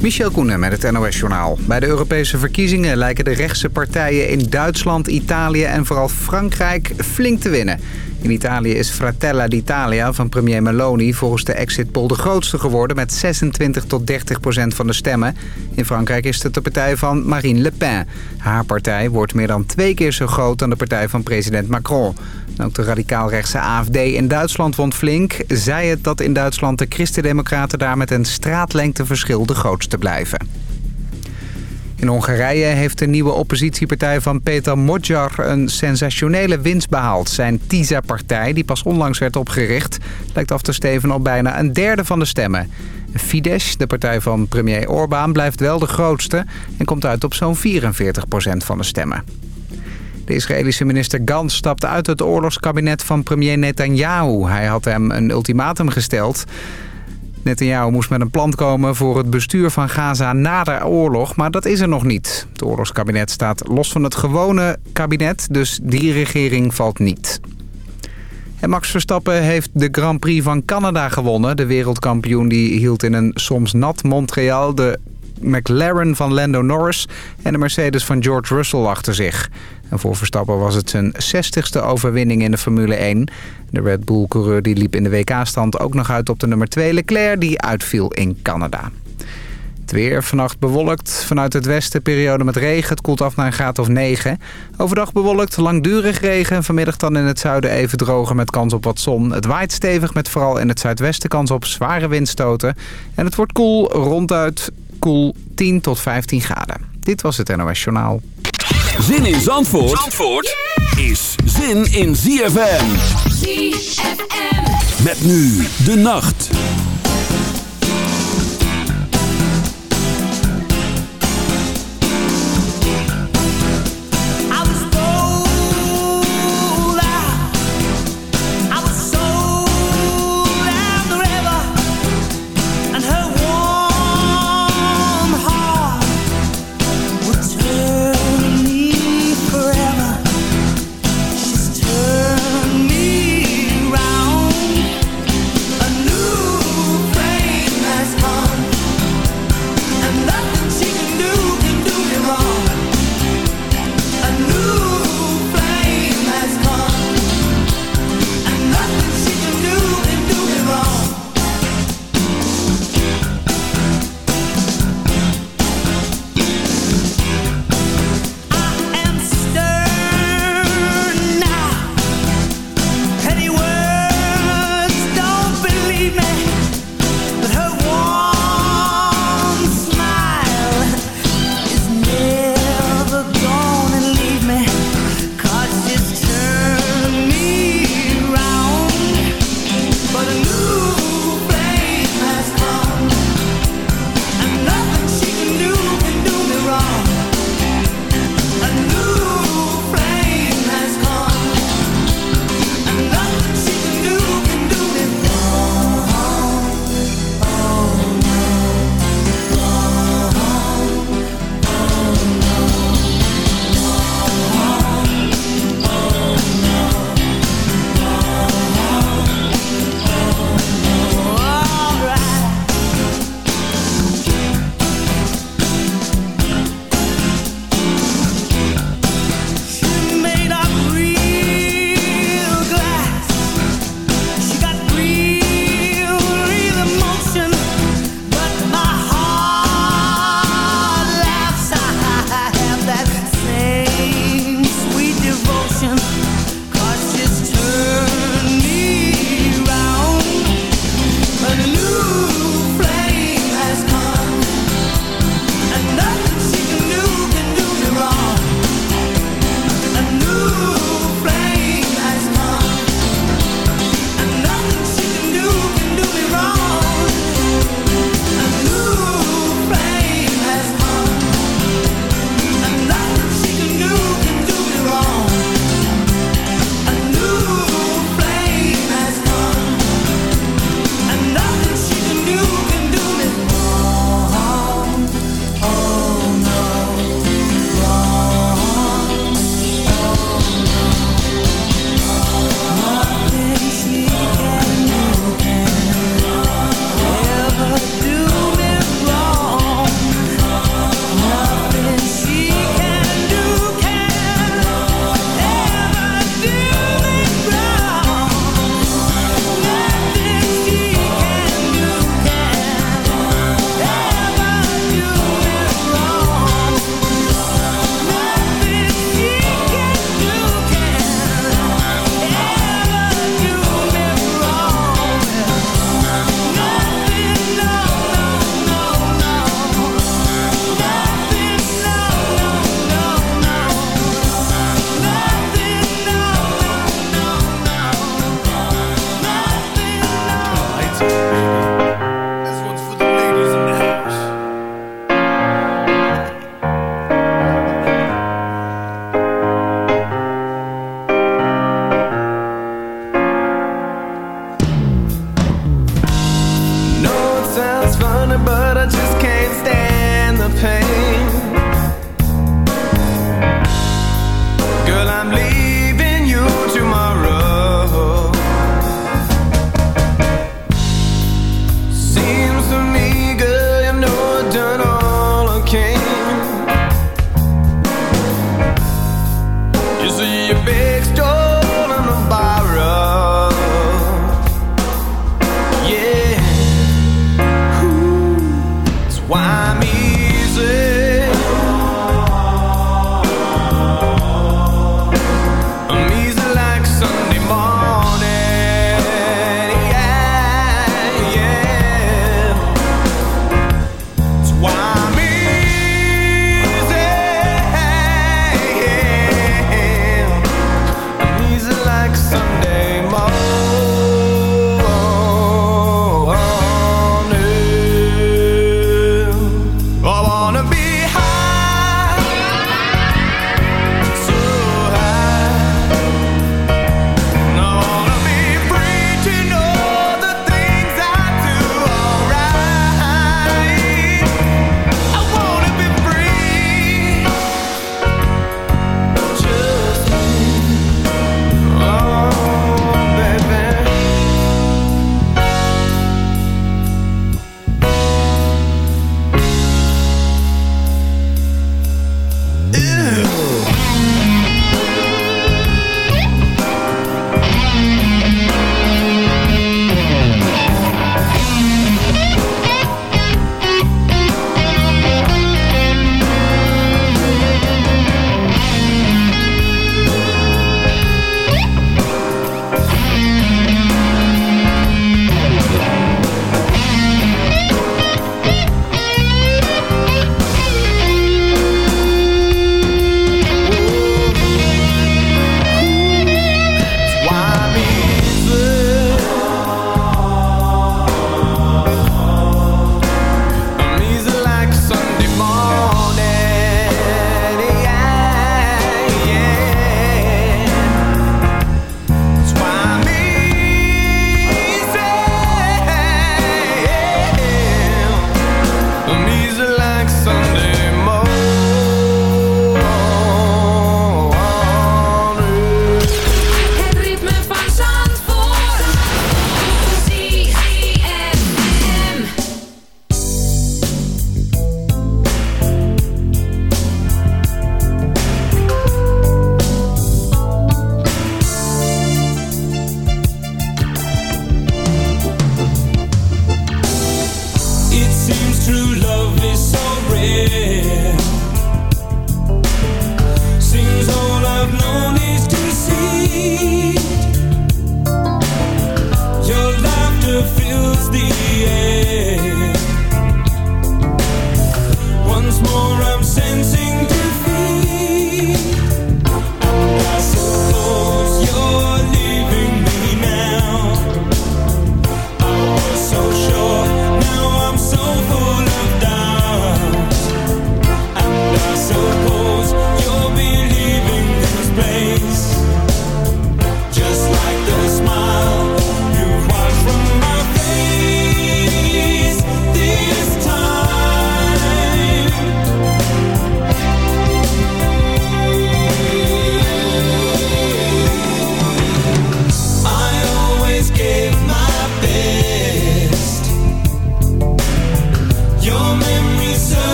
Michel Koenen met het NOS-journaal. Bij de Europese verkiezingen lijken de rechtse partijen in Duitsland, Italië en vooral Frankrijk flink te winnen. In Italië is Fratella d'Italia van premier Meloni volgens de exit poll de grootste geworden... met 26 tot 30 procent van de stemmen. In Frankrijk is het de partij van Marine Le Pen. Haar partij wordt meer dan twee keer zo groot dan de partij van president Macron. Ook de radicaal-rechtse AFD in Duitsland won flink. Zij het dat in Duitsland de christendemocraten daar met een straatlengteverschil de grootste blijven. In Hongarije heeft de nieuwe oppositiepartij van Peter Modjar een sensationele winst behaald. Zijn TISA-partij, die pas onlangs werd opgericht, lijkt af te steven op bijna een derde van de stemmen. Fidesz, de partij van premier Orbán, blijft wel de grootste en komt uit op zo'n 44% van de stemmen. De Israëlische minister Gans stapte uit het oorlogskabinet van premier Netanyahu. Hij had hem een ultimatum gesteld. Netanyahu moest met een plan komen voor het bestuur van Gaza na de oorlog, maar dat is er nog niet. Het oorlogskabinet staat los van het gewone kabinet, dus die regering valt niet. En Max Verstappen heeft de Grand Prix van Canada gewonnen. De wereldkampioen die hield in een soms nat Montreal de McLaren van Lando Norris en de Mercedes van George Russell achter zich. En voor Verstappen was het zijn 60ste overwinning in de Formule 1. De Red Bull-coureur liep in de WK-stand ook nog uit op de nummer 2 Leclerc... die uitviel in Canada. Het weer vannacht bewolkt. Vanuit het westen periode met regen. Het koelt af naar een graad of 9. Overdag bewolkt, langdurig regen. Vanmiddag dan in het zuiden even droger met kans op wat zon. Het waait stevig met vooral in het zuidwesten kans op zware windstoten. En het wordt koel ronduit koel 10 tot 15 graden. Dit was het NOS Journaal. Zin in Zandvoort, Zandvoort is zin in ZFM. ZFM. Met nu de nacht.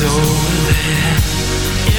is over there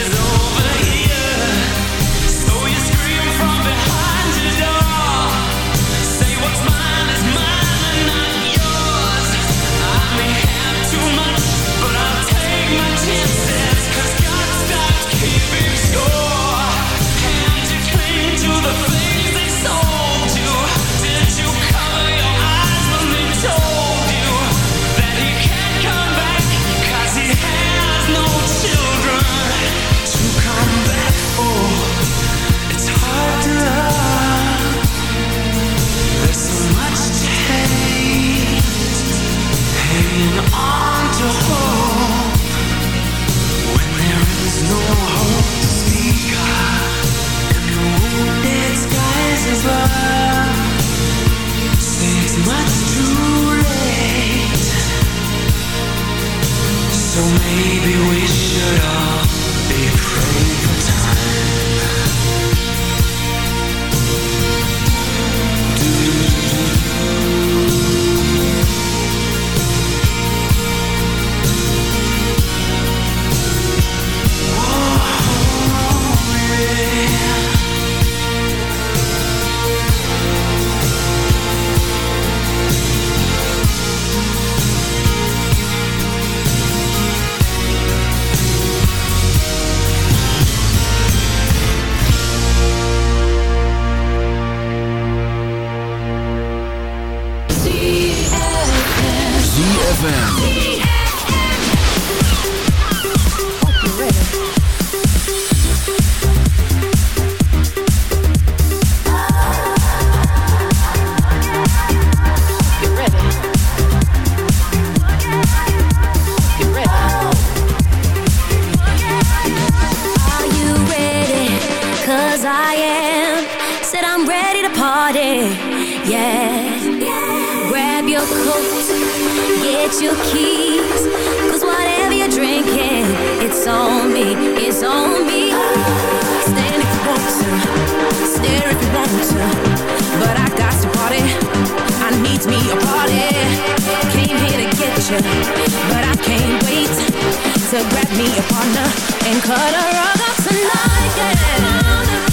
get your keys. Cause whatever you're drinking, it's on me, it's on me. Stand if you want to, stare if you want to. But I got to party, I need me a party. Came here to get you, but I can't wait to grab me a partner and cut a rug up tonight. Yeah.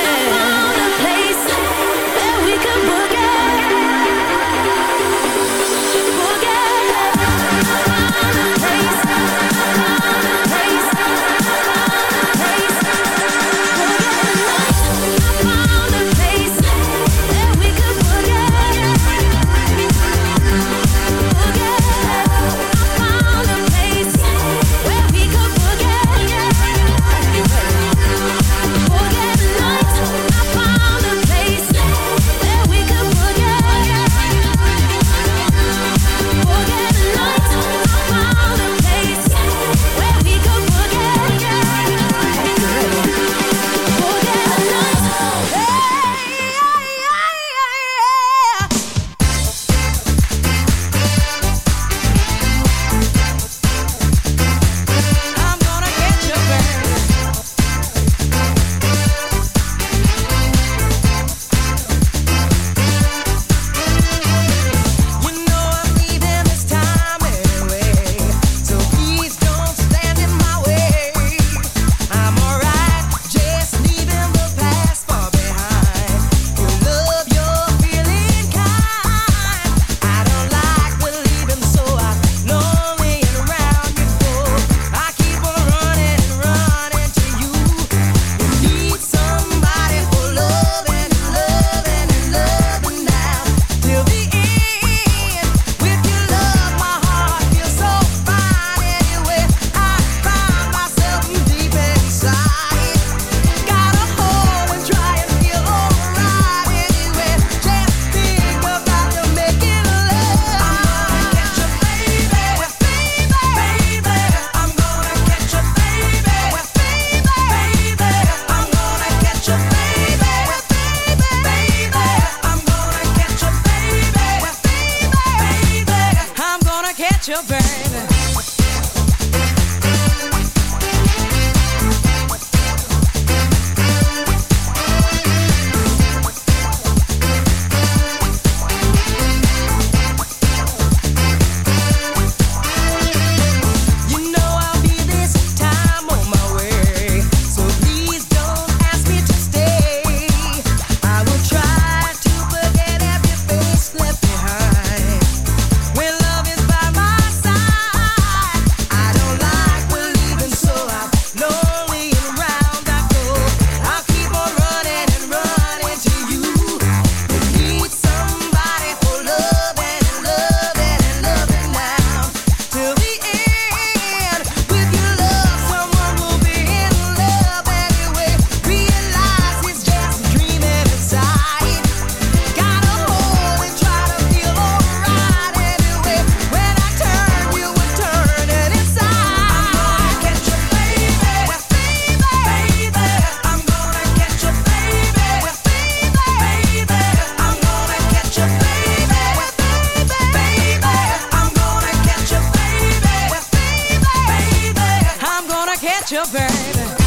your baby.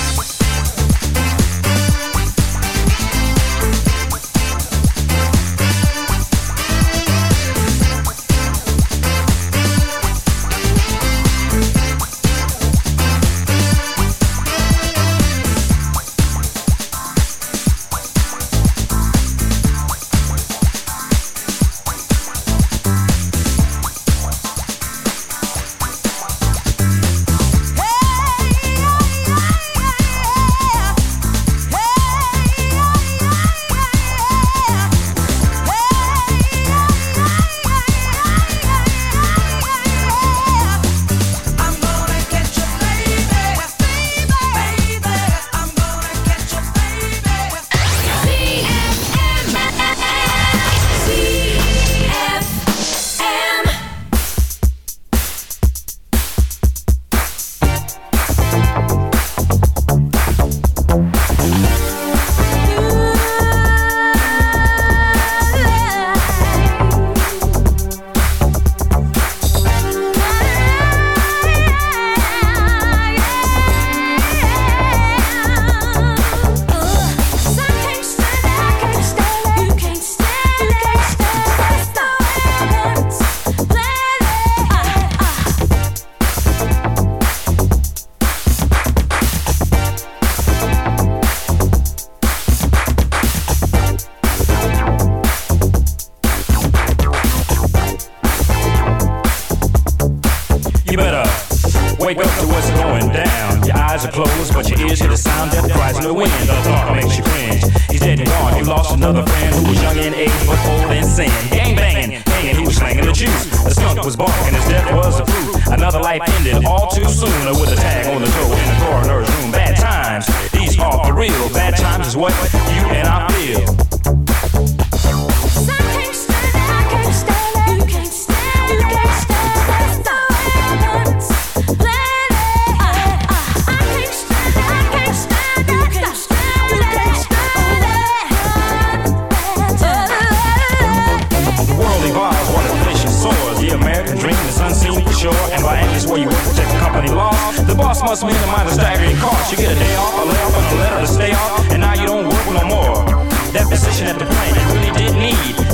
Friend who was young in age but old in sin. Gang banging, hanging, he was slanging the juice. The skunk was barking, his death was the proof. Another life ended all too soon with a tag on the door in the coroner's room. Bad times, these are for real. Bad times is what you and I feel. The boss must minimize the staggering cost. You get a day off, a layoff, a letter to stay off, and now you don't work no more. That position at the plant you really did need.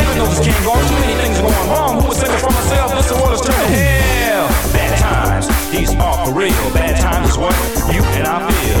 Heaven knows. Too many things are going wrong. Who save it from myself? This world is hell. Bad times, these are for real. Bad times is what you and I feel.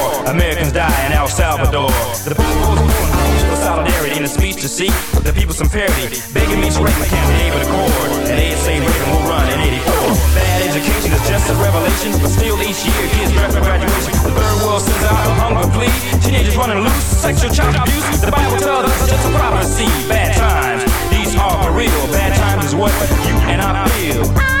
Americans die in El Salvador. The people's calls for solidarity in a speech to seek the people some parity. Begging me to break my campaign with accord. And they say Reagan will run in 84. Bad education is just a revelation, but still each year kids draft for graduation. The third world sends out a hunger plea. Teenagers running loose, sexual child abuse. The Bible tells us it's just a prophecy. Bad times, these are for real. Bad times is what you and I feel.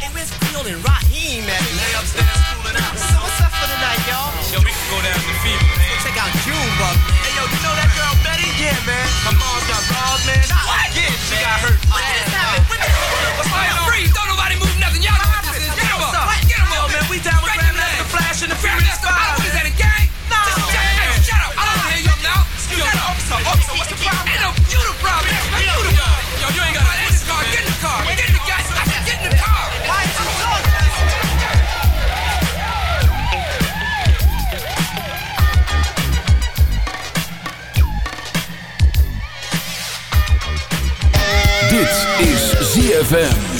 Cool. Yo, what's up, money? Yo. Ah, we, hey, where's Field and Raheem at? Lay upstairs cooling out. So what's up for the night, y'all? Yo, we can go down to fever, man. Check out Junebug, man. Hey, yo, you know that girl Betty? Yeah, man. My mom's got balls, man. What? Yeah, she got hurt. What just happened? What the- What's going on? Freeze! Don't nobody move nothing. Y'all know what this is. Get 'em What's up. up? Get 'em Yo, up. man, we down with Right in Grandmaster there. Flash and the Grandmaster Furious Flash. Five. What is that, a gang? No, Just shut man. up. Shut up. I don't wanna hear your mouth. Excuse me, officer, officer, what's the problem? Ain't no you the problem. You the problem. Yo, you ain't got to Get in the car. Get in the car. Is ZFM.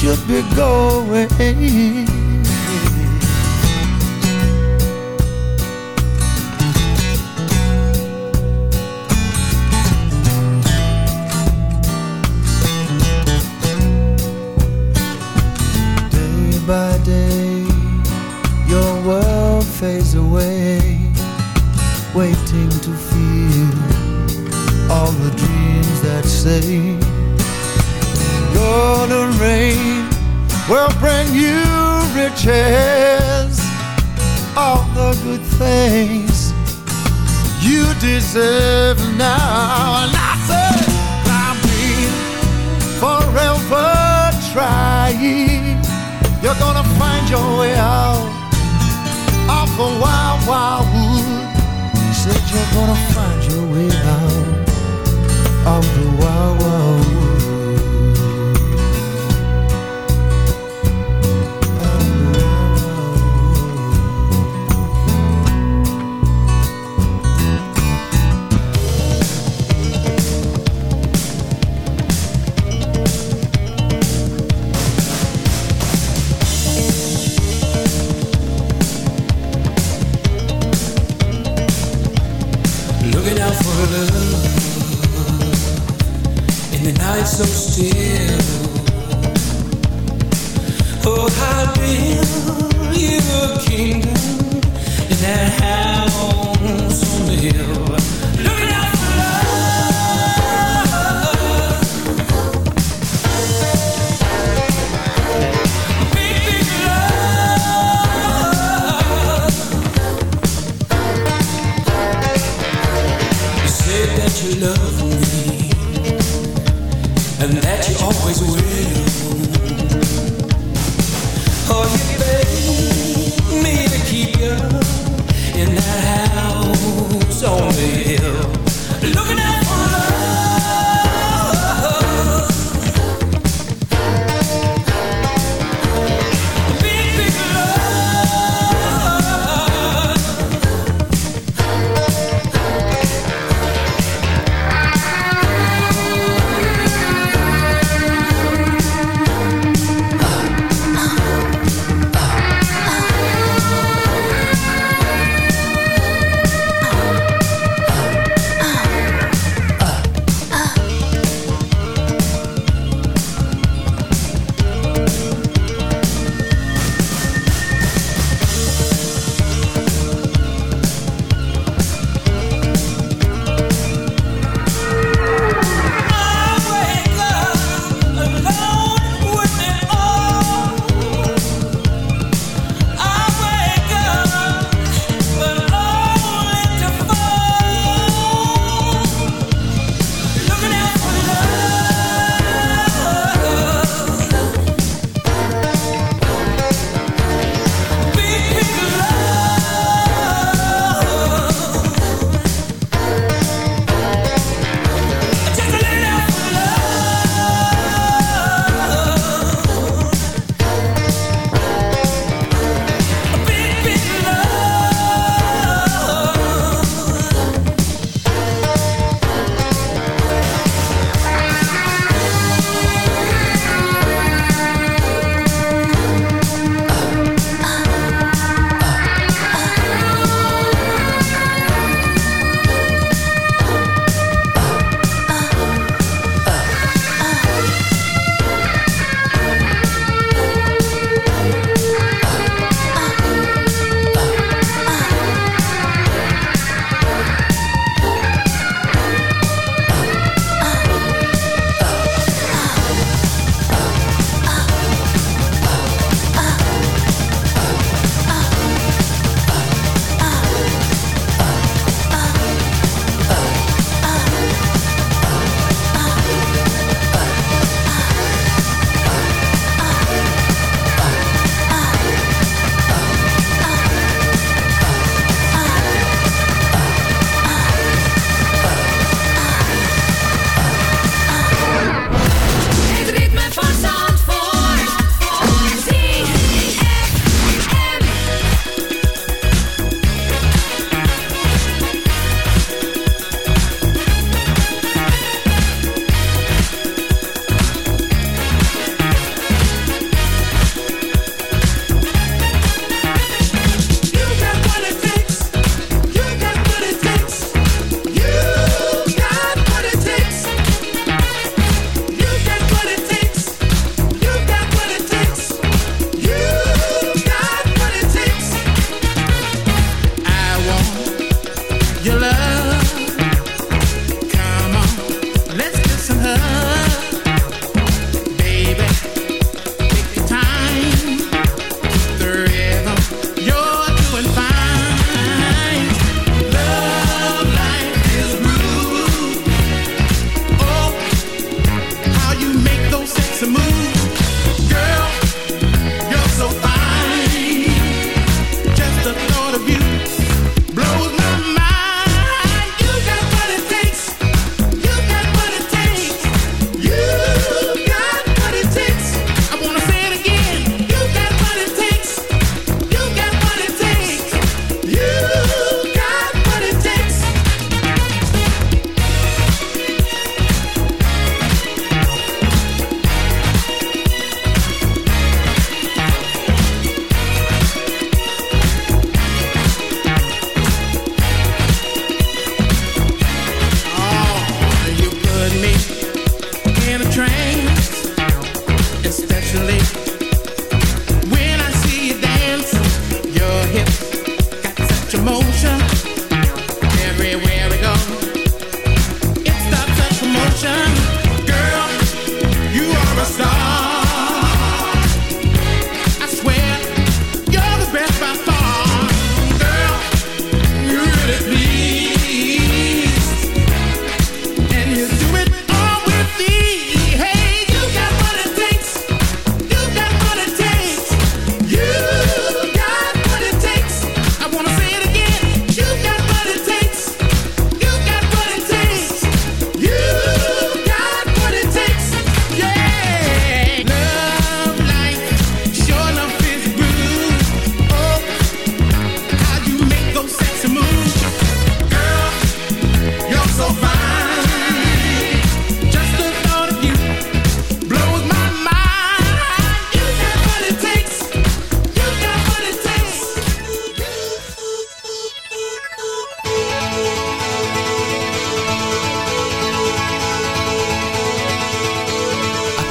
should be going. Day by day, your world fades away, waiting to feel riches, all the good things you deserve now. And I say, climbing, forever trying. You're gonna find your way out of the wild, wild wood. Said you're gonna find your way out of the wild, wild